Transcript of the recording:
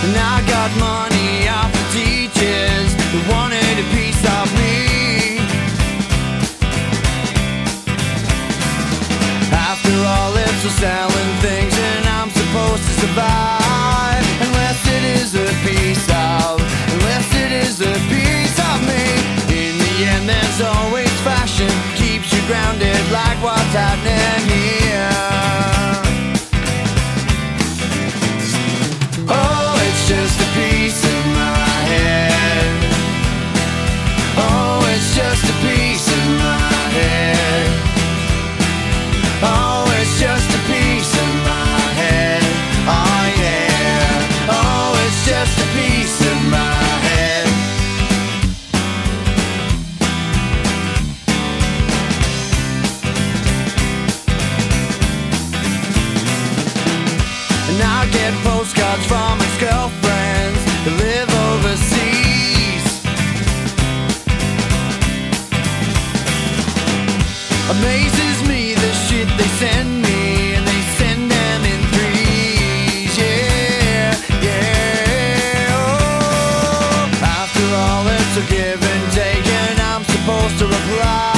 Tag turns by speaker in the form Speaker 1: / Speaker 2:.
Speaker 1: And I got money off the teachers who wanted a piece of me. After all, it's selling things, and I'm supposed to survive. get postcards from his girlfriends who live overseas. Amazes me the shit they send me, and they send them in threes. Yeah, yeah. Oh, after all, it's a give and take, and I'm supposed to reply.